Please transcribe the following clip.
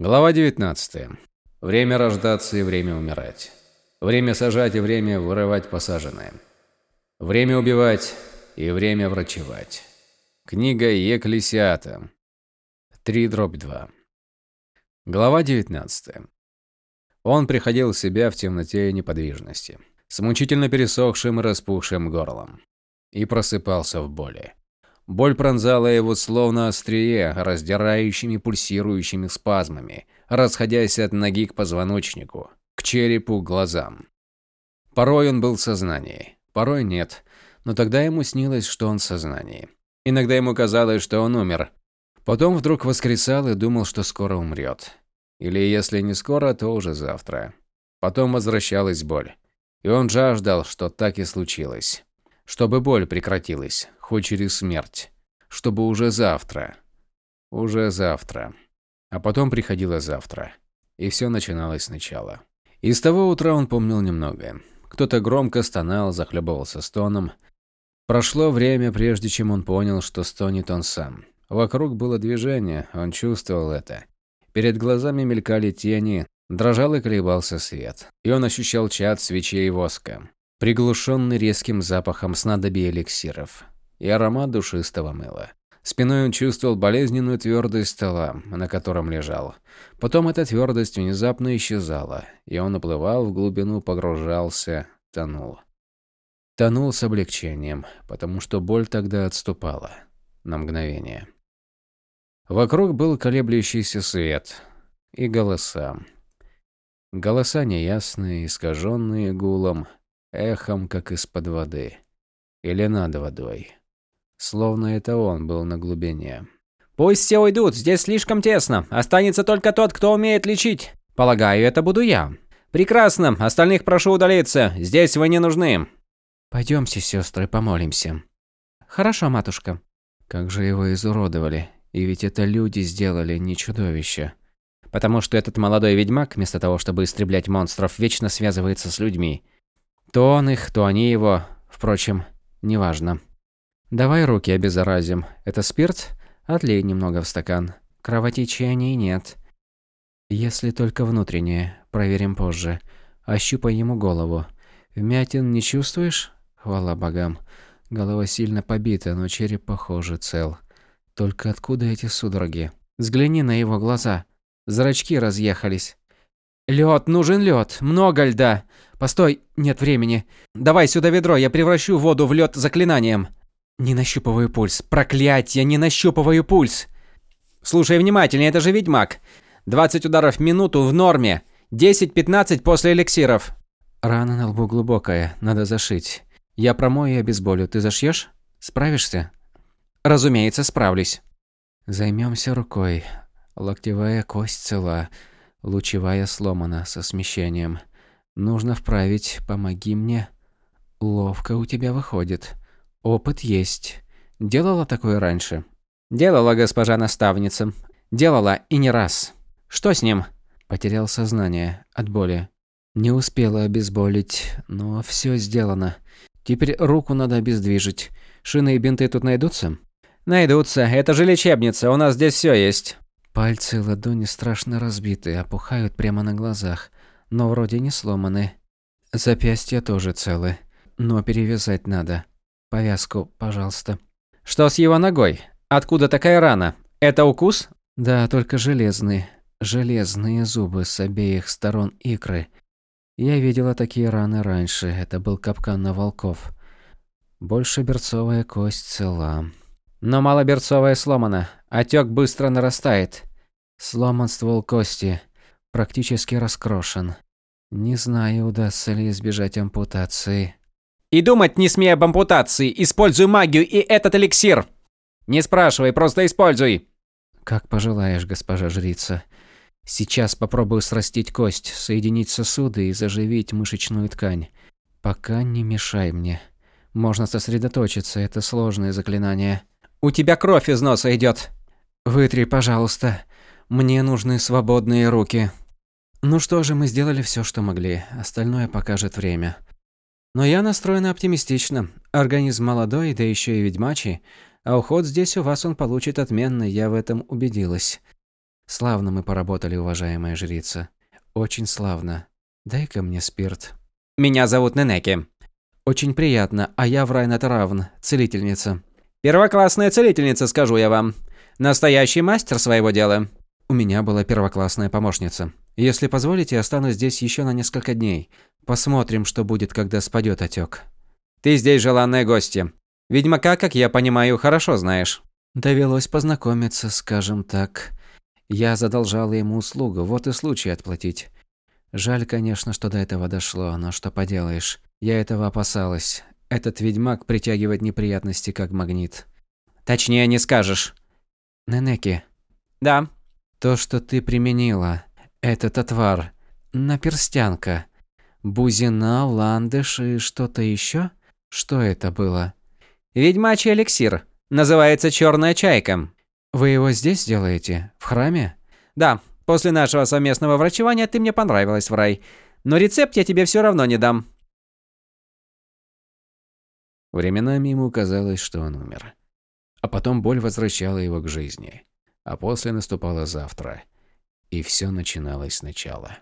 Глава 19. Время рождаться и время умирать. Время сажать и время вырывать посаженное. Время убивать и время врачевать. Книга Екклесиата. 3 дробь 2. Глава 19. Он приходил в себя в темноте и неподвижности, с мучительно пересохшим и распухшим горлом. И просыпался в боли. Боль пронзала его словно острие, раздирающими пульсирующими спазмами, расходясь от ноги к позвоночнику, к черепу, глазам. Порой он был в сознании, порой нет, но тогда ему снилось, что он в сознании. Иногда ему казалось, что он умер. Потом вдруг воскресал и думал, что скоро умрет. Или если не скоро, то уже завтра. Потом возвращалась боль. И он жаждал, что так и случилось. Чтобы боль прекратилась, хоть через смерть. Чтобы уже завтра. Уже завтра. А потом приходило завтра. И все начиналось сначала. И с того утра он помнил немного. Кто-то громко стонал, захлебывался стоном. Прошло время, прежде чем он понял, что стонет он сам. Вокруг было движение, он чувствовал это. Перед глазами мелькали тени, дрожал и колебался свет. И он ощущал чад свечей и воска приглушенный резким запахом снадобий эликсиров и аромат душистого мыла. Спиной он чувствовал болезненную твердость стола, на котором лежал. Потом эта твердость внезапно исчезала, и он уплывал в глубину, погружался, тонул. Тонул с облегчением, потому что боль тогда отступала. На мгновение. Вокруг был колеблющийся свет и голоса. Голоса неясные, искаженные гулом, эхом, как из-под воды. Или над водой. Словно это он был на глубине. «Пусть все уйдут, здесь слишком тесно. Останется только тот, кто умеет лечить. Полагаю, это буду я. Прекрасно, остальных прошу удалиться, здесь вы не нужны». «Пойдемте, сестры, помолимся». «Хорошо, матушка». Как же его изуродовали. И ведь это люди сделали, не чудовище. Потому что этот молодой ведьмак, вместо того, чтобы истреблять монстров, вечно связывается с людьми. То он их, то они его. Впрочем, неважно. Давай руки обеззаразим. Это спирт? Отлей немного в стакан. Кровотечения нет. Если только внутреннее. Проверим позже. Ощупай ему голову. Вмятин не чувствуешь? Хвала богам. Голова сильно побита, но череп, похоже, цел. Только откуда эти судороги? Взгляни на его глаза. Зрачки разъехались. Лед, нужен лед, много льда. Постой, нет времени. Давай сюда ведро, я превращу воду в лед заклинанием. Не нащупываю пульс. Проклятье, не нащупываю пульс. Слушай внимательнее, это же ведьмак. 20 ударов в минуту в норме. 10-15 после эликсиров. Рана на лбу глубокая, надо зашить. Я промою и обезболю. Ты зашьешь? Справишься? Разумеется, справлюсь. Займемся рукой. Локтевая кость цела. Лучевая сломана со смещением. Нужно вправить, помоги мне. Ловко у тебя выходит. Опыт есть. Делала такое раньше? Делала, госпожа наставница. Делала и не раз. Что с ним? Потерял сознание от боли. Не успела обезболить, но все сделано. Теперь руку надо обездвижить. Шины и бинты тут найдутся? Найдутся. Это же лечебница, у нас здесь все есть. Пальцы и ладони страшно разбиты, опухают прямо на глазах, но вроде не сломаны. Запястья тоже целы, но перевязать надо. Повязку, пожалуйста. Что с его ногой? Откуда такая рана? Это укус? Да, только железные. Железные зубы с обеих сторон икры. Я видела такие раны раньше, это был капкан на волков. Больше берцовая кость цела. Но малоберцовая сломана. Отек быстро нарастает. Сломан ствол кости. Практически раскрошен. Не знаю, удастся ли избежать ампутации. И думать не смей об ампутации. Используй магию и этот эликсир. Не спрашивай, просто используй. Как пожелаешь, госпожа жрица. Сейчас попробую срастить кость, соединить сосуды и заживить мышечную ткань. Пока не мешай мне. Можно сосредоточиться, это сложное заклинание. У тебя кровь из носа идет. Вытри, пожалуйста. Мне нужны свободные руки. Ну что же, мы сделали все, что могли. Остальное покажет время. Но я настроена оптимистично. Организм молодой, да еще и ведьмачий. А уход здесь у вас он получит отменный, я в этом убедилась. Славно мы поработали, уважаемая жрица. Очень славно. Дай-ка мне спирт. Меня зовут Ненеки. Очень приятно, а я Врайна Таравн, целительница. Первоклассная целительница, скажу я вам. Настоящий мастер своего дела. У меня была первоклассная помощница. Если позволите, останусь здесь еще на несколько дней. Посмотрим, что будет, когда спадет отек. Ты здесь желанная гостья. Ведьмака, как я понимаю, хорошо знаешь. Довелось познакомиться, скажем так. Я задолжала ему услугу, вот и случай отплатить. Жаль, конечно, что до этого дошло, но что поделаешь. Я этого опасалась. Этот ведьмак притягивает неприятности как магнит. Точнее не скажешь. Ненеки. Да. То, что ты применила, этот отвар, наперстянка, бузина, ландыш и что-то еще? Что это было? Ведьмачий эликсир. Называется черная чайка. Вы его здесь делаете? В храме? Да. После нашего совместного врачевания ты мне понравилась в рай. Но рецепт я тебе все равно не дам. Временами ему казалось, что он умер. А потом боль возвращала его к жизни. А после наступало завтра. И все начиналось сначала.